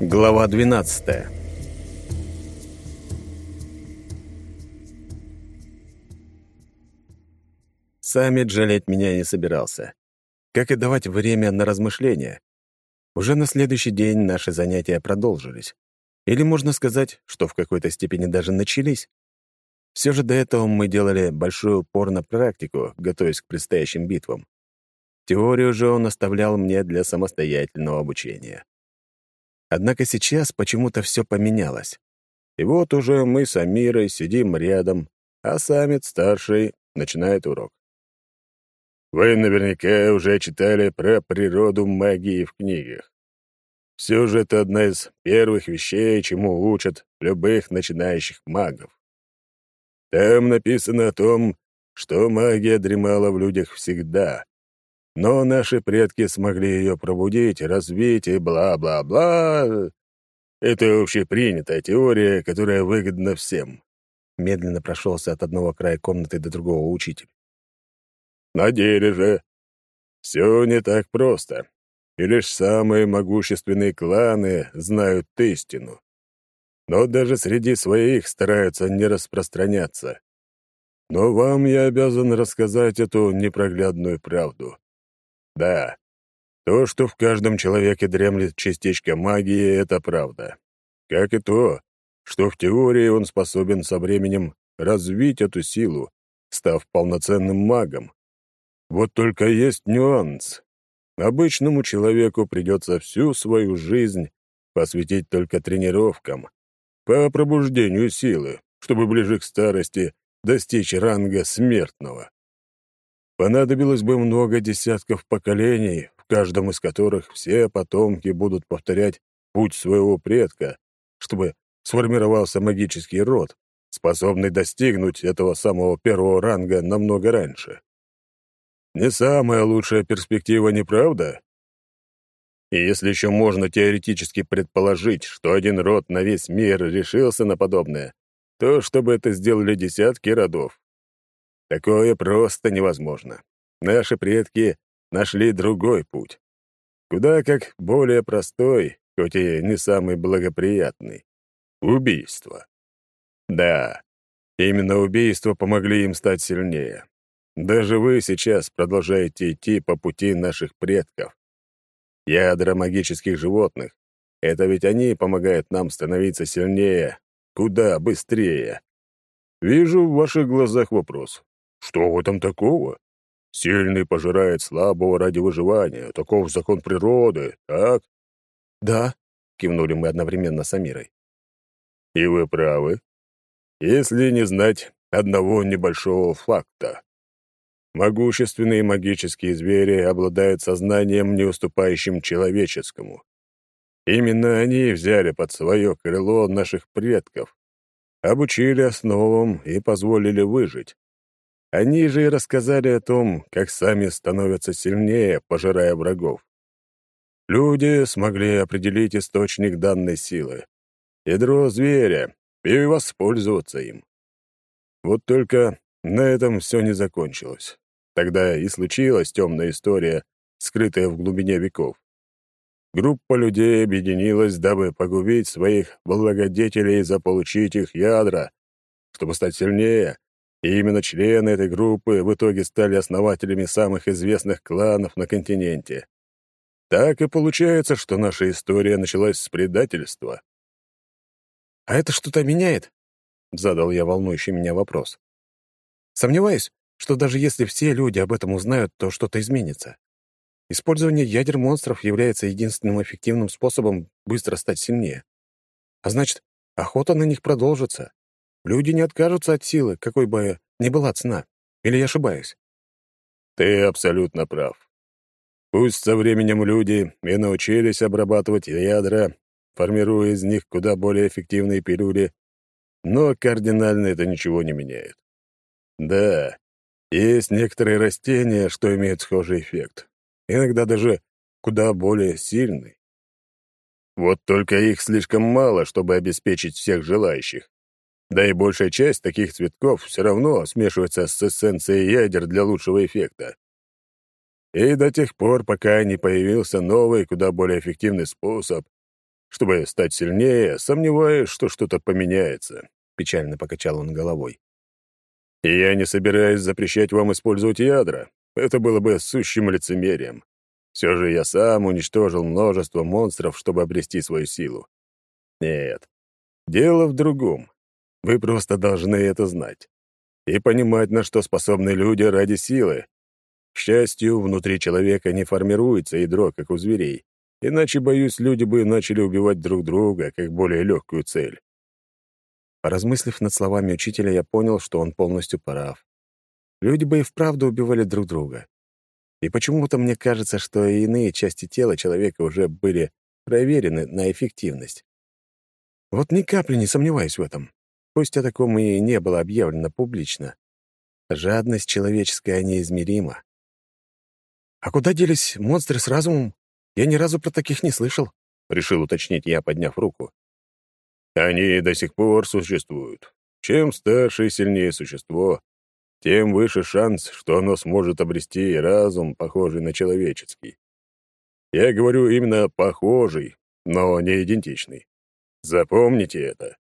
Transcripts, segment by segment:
Глава 12 Саммит жалеть меня не собирался. Как и давать время на размышления. Уже на следующий день наши занятия продолжились. Или можно сказать, что в какой-то степени даже начались. Все же до этого мы делали большой упор на практику, готовясь к предстоящим битвам. Теорию же он оставлял мне для самостоятельного обучения. Однако сейчас почему-то все поменялось. И вот уже мы с Амирой сидим рядом, а самец старший начинает урок. Вы наверняка уже читали про природу магии в книгах. Все же это одна из первых вещей, чему учат любых начинающих магов. Там написано о том, что магия дремала в людях всегда, но наши предки смогли ее пробудить, развить и бла-бла-бла. Это общепринятая теория, которая выгодна всем. Медленно прошелся от одного края комнаты до другого учитель. На деле же все не так просто, и лишь самые могущественные кланы знают истину. Но даже среди своих стараются не распространяться. Но вам я обязан рассказать эту непроглядную правду. Да, то, что в каждом человеке дремлет частичка магии, это правда. Как и то, что в теории он способен со временем развить эту силу, став полноценным магом. Вот только есть нюанс. Обычному человеку придется всю свою жизнь посвятить только тренировкам по пробуждению силы, чтобы ближе к старости достичь ранга смертного. Понадобилось бы много десятков поколений, в каждом из которых все потомки будут повторять путь своего предка, чтобы сформировался магический род, способный достигнуть этого самого первого ранга намного раньше. Не самая лучшая перспектива, не правда? И если еще можно теоретически предположить, что один род на весь мир решился на подобное, то чтобы это сделали десятки родов. Такое просто невозможно. Наши предки нашли другой путь. Куда как более простой, хоть и не самый благоприятный. Убийство. Да, именно убийства помогли им стать сильнее. Даже вы сейчас продолжаете идти по пути наших предков. Ядра магических животных — это ведь они помогают нам становиться сильнее, куда быстрее. Вижу в ваших глазах вопрос. Что в этом такого? Сильный пожирает слабого ради выживания. Таков закон природы, так? Да, кивнули мы одновременно с Амирой. И вы правы. Если не знать одного небольшого факта. Могущественные магические звери обладают сознанием, не уступающим человеческому. Именно они взяли под свое крыло наших предков, обучили основам и позволили выжить. Они же и рассказали о том, как сами становятся сильнее, пожирая врагов. Люди смогли определить источник данной силы, ядро зверя, и воспользоваться им. Вот только на этом все не закончилось. Тогда и случилась темная история, скрытая в глубине веков. Группа людей объединилась, дабы погубить своих благодетелей и заполучить их ядра, чтобы стать сильнее и именно члены этой группы в итоге стали основателями самых известных кланов на континенте. Так и получается, что наша история началась с предательства. «А это что-то меняет?» — задал я волнующий меня вопрос. «Сомневаюсь, что даже если все люди об этом узнают, то что-то изменится. Использование ядер монстров является единственным эффективным способом быстро стать сильнее. А значит, охота на них продолжится. Люди не откажутся от силы, какой бы ни была цена. Или я ошибаюсь? Ты абсолютно прав. Пусть со временем люди и научились обрабатывать ядра, формируя из них куда более эффективные пилюли, но кардинально это ничего не меняет. Да, есть некоторые растения, что имеют схожий эффект. Иногда даже куда более сильный. Вот только их слишком мало, чтобы обеспечить всех желающих. Да и большая часть таких цветков все равно смешивается с эссенцией ядер для лучшего эффекта. И до тех пор, пока не появился новый, куда более эффективный способ, чтобы стать сильнее, сомневаюсь, что что-то поменяется», — печально покачал он головой. «И я не собираюсь запрещать вам использовать ядра. Это было бы сущим лицемерием. Все же я сам уничтожил множество монстров, чтобы обрести свою силу. Нет, дело в другом. Вы просто должны это знать. И понимать, на что способны люди ради силы. К счастью, внутри человека не формируется ядро, как у зверей. Иначе, боюсь, люди бы начали убивать друг друга, как более легкую цель. Поразмыслив над словами учителя, я понял, что он полностью прав. Люди бы и вправду убивали друг друга. И почему-то мне кажется, что и иные части тела человека уже были проверены на эффективность. Вот ни капли не сомневаюсь в этом. Пусть о таком и не было объявлено публично. Жадность человеческая неизмерима. «А куда делись монстры с разумом? Я ни разу про таких не слышал», — решил уточнить я, подняв руку. «Они до сих пор существуют. Чем старше и сильнее существо, тем выше шанс, что оно сможет обрести разум, похожий на человеческий. Я говорю именно «похожий», но не идентичный. Запомните это.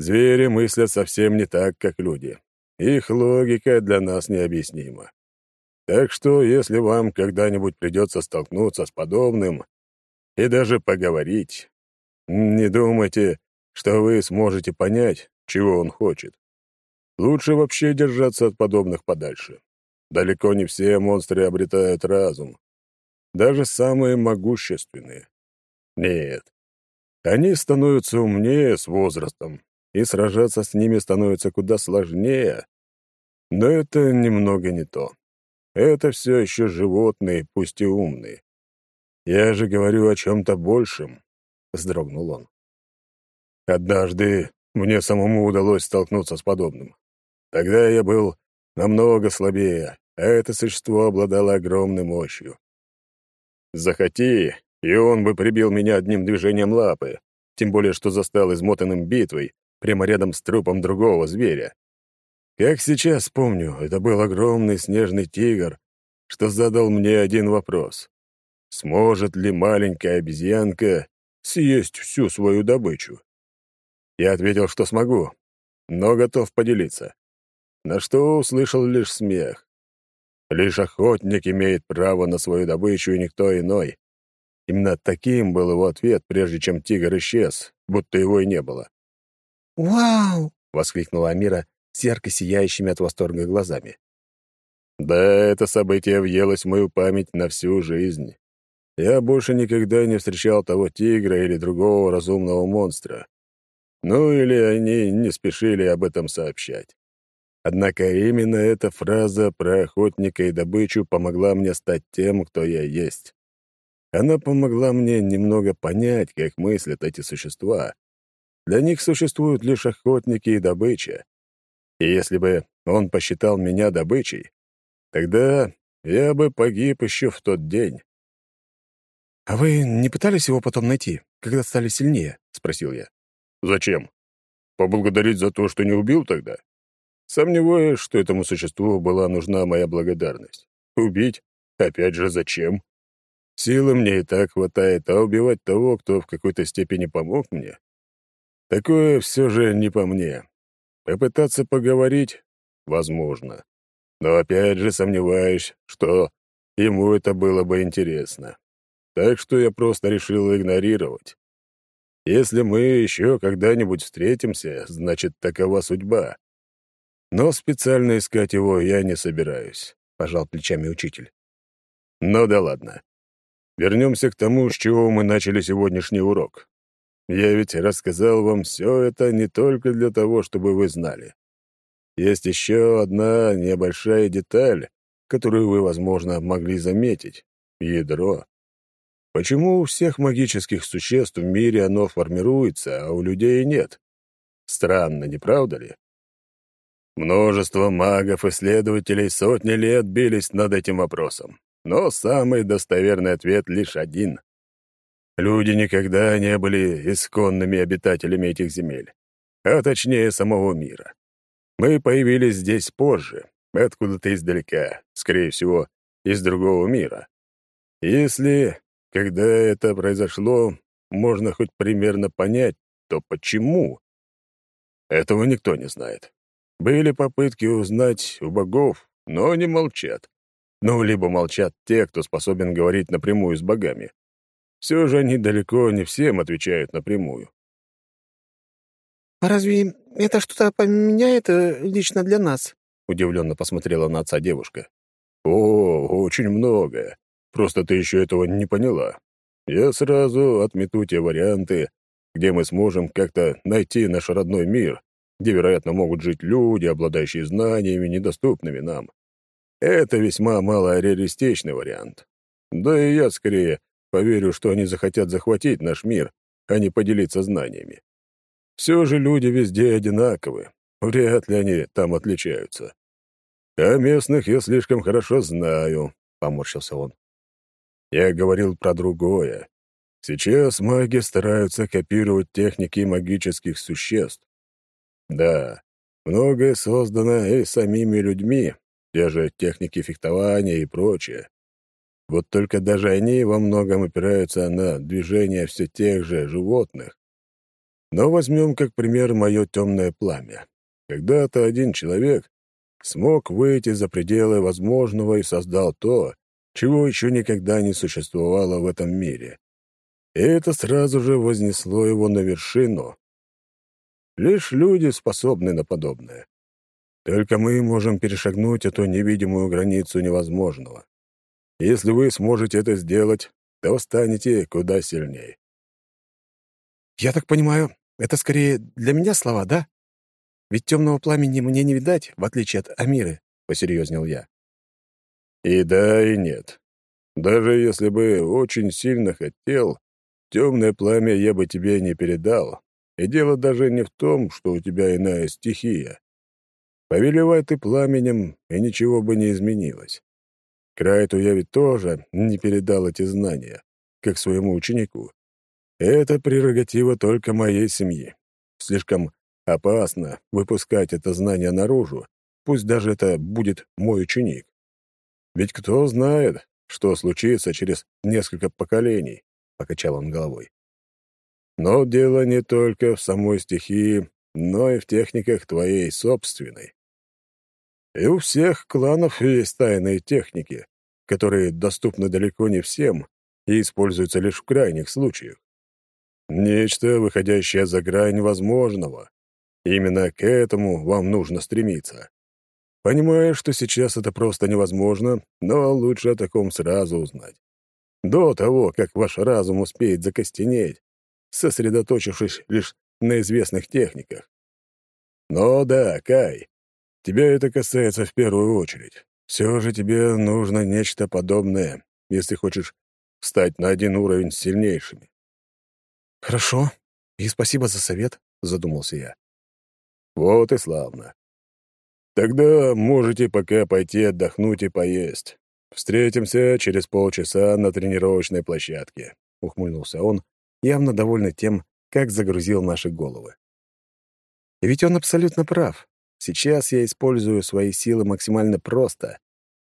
Звери мыслят совсем не так, как люди. Их логика для нас необъяснима. Так что, если вам когда-нибудь придется столкнуться с подобным и даже поговорить, не думайте, что вы сможете понять, чего он хочет. Лучше вообще держаться от подобных подальше. Далеко не все монстры обретают разум. Даже самые могущественные. Нет. Они становятся умнее с возрастом, и сражаться с ними становится куда сложнее. Но это немного не то. Это все еще животные, пусть и умные. Я же говорю о чем-то большем, — вздрогнул он. Однажды мне самому удалось столкнуться с подобным. Тогда я был намного слабее, а это существо обладало огромной мощью. Захоти, и он бы прибил меня одним движением лапы, тем более что застал измотанным битвой прямо рядом с трупом другого зверя. Как сейчас помню, это был огромный снежный тигр, что задал мне один вопрос. Сможет ли маленькая обезьянка съесть всю свою добычу? Я ответил, что смогу, но готов поделиться. На что услышал лишь смех. Лишь охотник имеет право на свою добычу и никто иной. Именно таким был его ответ, прежде чем тигр исчез, будто его и не было. «Вау!» — воскликнула Амира с ярко сияющими от восторга глазами. Да, это событие въелось в мою память на всю жизнь. Я больше никогда не встречал того тигра или другого разумного монстра. Ну или они не спешили об этом сообщать. Однако именно эта фраза про охотника и добычу помогла мне стать тем, кто я есть. Она помогла мне немного понять, как мыслят эти существа. Для них существуют лишь охотники и добыча. И если бы он посчитал меня добычей, тогда я бы погиб еще в тот день. «А вы не пытались его потом найти, когда стали сильнее?» — спросил я. «Зачем? Поблагодарить за то, что не убил тогда? Сомневаюсь, что этому существу была нужна моя благодарность. Убить? Опять же, зачем? Силы мне и так хватает, а убивать того, кто в какой-то степени помог мне? Такое все же не по мне. Попытаться поговорить? Возможно. Но опять же сомневаюсь, что ему это было бы интересно. Так что я просто решил игнорировать. Если мы еще когда-нибудь встретимся, значит, такова судьба. Но специально искать его я не собираюсь, — пожал плечами учитель. Ну да ладно. Вернемся к тому, с чего мы начали сегодняшний урок. Я ведь рассказал вам все это не только для того, чтобы вы знали. Есть еще одна небольшая деталь, которую вы, возможно, могли заметить — ядро. Почему у всех магических существ в мире оно формируется, а у людей нет? Странно, не правда ли? Множество магов-исследователей сотни лет бились над этим вопросом, но самый достоверный ответ лишь один. Люди никогда не были исконными обитателями этих земель, а точнее самого мира. Мы появились здесь позже, откуда-то издалека, скорее всего, из другого мира. Если, когда это произошло, можно хоть примерно понять, то почему? Этого никто не знает. Были попытки узнать у богов, но они молчат. Ну, либо молчат те, кто способен говорить напрямую с богами. Все же они далеко не всем отвечают напрямую. «А разве это что-то поменяет э, лично для нас?» — удивленно посмотрела на отца девушка. «О, очень многое. Просто ты еще этого не поняла. Я сразу отмету те варианты, где мы сможем как-то найти наш родной мир, где, вероятно, могут жить люди, обладающие знаниями, недоступными нам. Это весьма малореалистичный вариант. Да и я скорее поверю, что они захотят захватить наш мир, а не поделиться знаниями. Все же люди везде одинаковы, вряд ли они там отличаются. А местных я слишком хорошо знаю, — поморщился он. Я говорил про другое. Сейчас маги стараются копировать техники магических существ. Да, многое создано и самими людьми, те же техники фехтования и прочее. Вот только даже они во многом опираются на движения все тех же животных. Но возьмем как пример мое темное пламя. Когда-то один человек смог выйти за пределы возможного и создал то, чего еще никогда не существовало в этом мире. И это сразу же вознесло его на вершину. Лишь люди способны на подобное. Только мы можем перешагнуть эту невидимую границу невозможного. Если вы сможете это сделать, то станете куда сильнее. «Я так понимаю, это скорее для меня слова, да? Ведь темного пламени мне не видать, в отличие от Амиры», — посерьезнел я. И да, и нет. Даже если бы очень сильно хотел, темное пламя я бы тебе не передал. И дело даже не в том, что у тебя иная стихия. Повелевай ты пламенем, и ничего бы не изменилось. Крайту я ведь тоже не передал эти знания, как своему ученику. Это прерогатива только моей семьи. Слишком опасно выпускать это знание наружу, пусть даже это будет мой ученик. Ведь кто знает, что случится через несколько поколений, — покачал он головой. Но дело не только в самой стихии, но и в техниках твоей собственной. И у всех кланов есть тайные техники, которые доступны далеко не всем и используются лишь в крайних случаях. Нечто, выходящее за грань возможного. Именно к этому вам нужно стремиться. Понимаю, что сейчас это просто невозможно, но лучше о таком сразу узнать. До того, как ваш разум успеет закостенеть, сосредоточившись лишь на известных техниках. Но да, Кай, тебя это касается в первую очередь. Все же тебе нужно нечто подобное, если хочешь встать на один уровень с сильнейшими. «Хорошо, и спасибо за совет», — задумался я. «Вот и славно. Тогда можете пока пойти отдохнуть и поесть. Встретимся через полчаса на тренировочной площадке», — ухмыльнулся он, явно довольный тем, как загрузил наши головы. И ведь он абсолютно прав. Сейчас я использую свои силы максимально просто.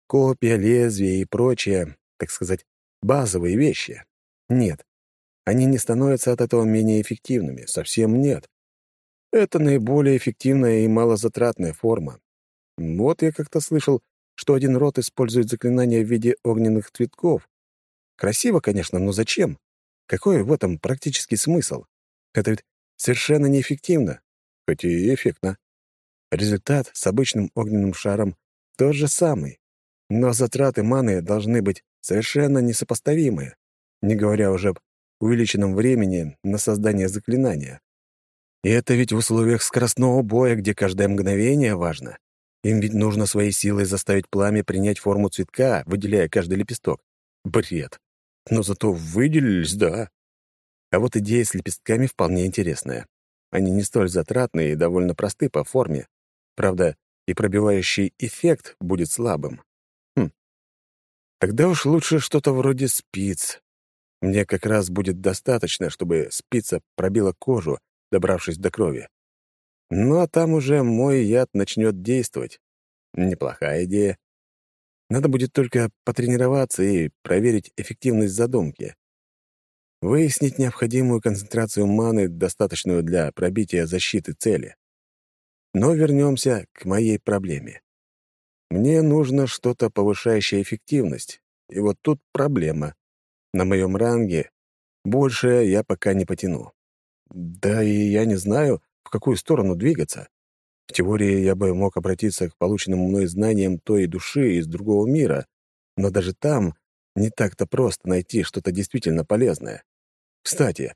Копия, лезвие и прочее, так сказать, базовые вещи. Нет, они не становятся от этого менее эффективными, совсем нет. Это наиболее эффективная и малозатратная форма, вот я как-то слышал, что один род использует заклинания в виде огненных цветков. Красиво, конечно, но зачем? Какой в этом практический смысл? Это ведь совершенно неэффективно, хоть и эффектно. Результат с обычным огненным шаром тот же самый, но затраты маны должны быть совершенно несопоставимые, не говоря уже об увеличенном времени на создание заклинания. И это ведь в условиях скоростного боя, где каждое мгновение важно. Им ведь нужно своей силой заставить пламя принять форму цветка, выделяя каждый лепесток. Бред. Но зато выделились, да. А вот идея с лепестками вполне интересная. Они не столь затратные и довольно просты по форме. Правда, и пробивающий эффект будет слабым. Хм. Тогда уж лучше что-то вроде спиц. Мне как раз будет достаточно, чтобы спица пробила кожу, добравшись до крови. Ну а там уже мой яд начнет действовать. Неплохая идея. Надо будет только потренироваться и проверить эффективность задумки. выяснить необходимую концентрацию маны, достаточную для пробития защиты цели. Но вернемся к моей проблеме. Мне нужно что-то повышающее эффективность, и вот тут проблема. На моем ранге больше я пока не потяну. Да и я не знаю, в какую сторону двигаться. В теории я бы мог обратиться к полученным мной знаниям той души из другого мира, но даже там не так-то просто найти что-то действительно полезное. Кстати,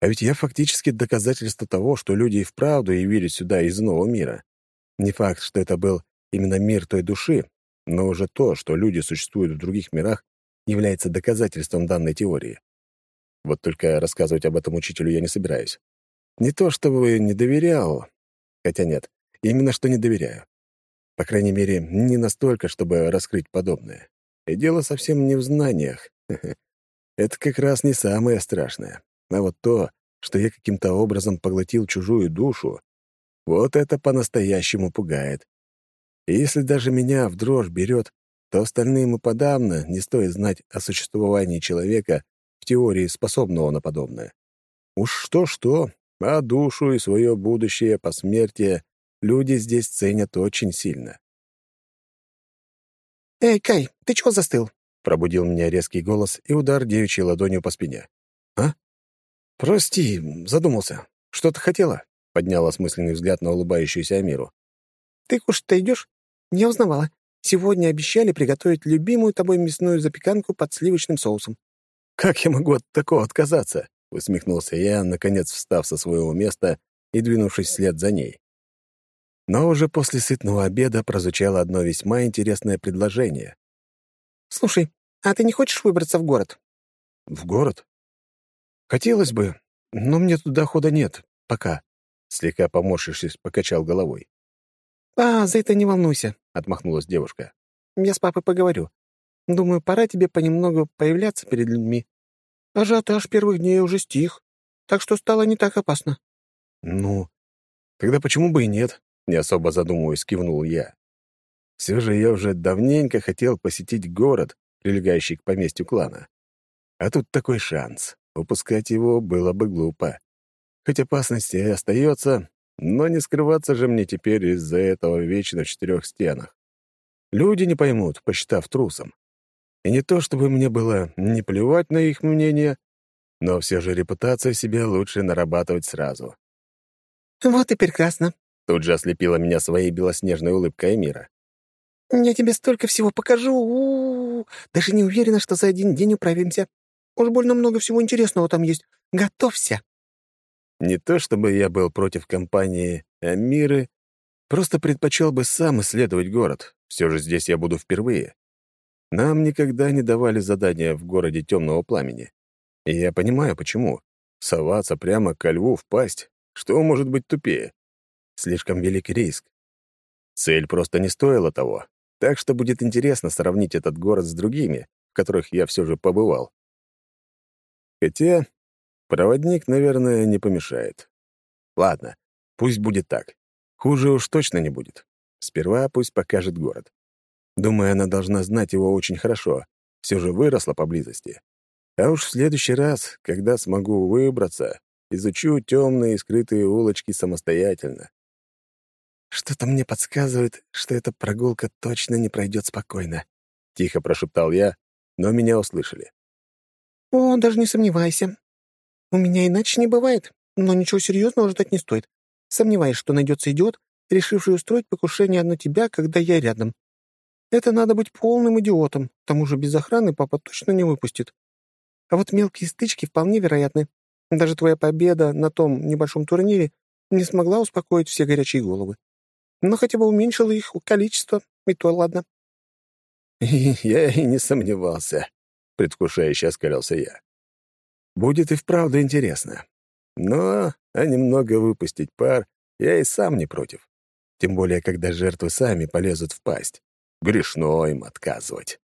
а ведь я фактически доказательство того, что люди и вправду явились сюда из иного мира. Не факт, что это был именно мир той души, но уже то, что люди существуют в других мирах, является доказательством данной теории. Вот только рассказывать об этом учителю я не собираюсь. Не то чтобы не доверял, хотя нет, именно что не доверяю. По крайней мере, не настолько, чтобы раскрыть подобное. И дело совсем не в знаниях. Это как раз не самое страшное. А вот то, что я каким-то образом поглотил чужую душу, вот это по-настоящему пугает. И если даже меня в дрожь берет, то остальным и подавно не стоит знать о существовании человека, в теории способного на подобное. Уж что-что, а душу и свое будущее посмертие люди здесь ценят очень сильно. «Эй, Кай, ты чего застыл?» — пробудил меня резкий голос и удар девичьей ладонью по спине. «А? Прости, задумался. Что ты хотела?» — поднял осмысленный взгляд на улыбающуюся Амиру. «Ты кушать-то идешь? Не узнавала. Сегодня обещали приготовить любимую тобой мясную запеканку под сливочным соусом. «Как я могу от такого отказаться?» — усмехнулся я, наконец встав со своего места и двинувшись вслед за ней. Но уже после сытного обеда прозвучало одно весьма интересное предложение. «Слушай, а ты не хочешь выбраться в город?» «В город? Хотелось бы, но мне туда хода нет. Пока». Слегка поморщившись, покачал головой. «А, за это не волнуйся», — отмахнулась девушка. «Я с папой поговорю. Думаю, пора тебе понемногу появляться перед людьми. Ажиотаж первых дней уже стих, так что стало не так опасно». «Ну, тогда почему бы и нет?» — не особо задумываясь, кивнул я. Все же я уже давненько хотел посетить город, прилегающий к поместью клана. А тут такой шанс. Упускать его было бы глупо. Хоть опасность и остается, но не скрываться же мне теперь из-за этого вечно в четырех стенах. Люди не поймут, посчитав трусом. И не то, чтобы мне было не плевать на их мнение, но все же репутацию себе лучше нарабатывать сразу. «Вот и прекрасно», — тут же ослепила меня своей белоснежной улыбкой мира. «Я тебе столько всего покажу. У -у -у. Даже не уверена, что за один день управимся. Уж больно много всего интересного там есть. Готовься». Не то чтобы я был против компании Амиры, просто предпочел бы сам исследовать город. Все же здесь я буду впервые. Нам никогда не давали задания в городе темного пламени. И я понимаю, почему. Соваться прямо ко льву в пасть, что может быть тупее? Слишком велик риск. Цель просто не стоила того. Так что будет интересно сравнить этот город с другими, в которых я все же побывал. Хотя проводник, наверное, не помешает. Ладно, пусть будет так. Хуже уж точно не будет. Сперва пусть покажет город. Думаю, она должна знать его очень хорошо. Все же выросла поблизости. А уж в следующий раз, когда смогу выбраться, изучу темные и скрытые улочки самостоятельно. «Что-то мне подсказывает, что эта прогулка точно не пройдет спокойно», — тихо прошептал я, но меня услышали. «О, даже не сомневайся. У меня иначе не бывает, но ничего серьезного ждать не стоит. Сомневаюсь, что найдется идиот, решивший устроить покушение на тебя, когда я рядом. Это надо быть полным идиотом, к тому же без охраны папа точно не выпустит. А вот мелкие стычки вполне вероятны. Даже твоя победа на том небольшом турнире не смогла успокоить все горячие головы. Но хотя бы уменьшила их количество, и то ладно. «Я и не сомневался», — предвкушающе оскалился я. «Будет и вправду интересно. Но, а немного выпустить пар я и сам не против. Тем более, когда жертвы сами полезут в пасть. Грешно им отказывать.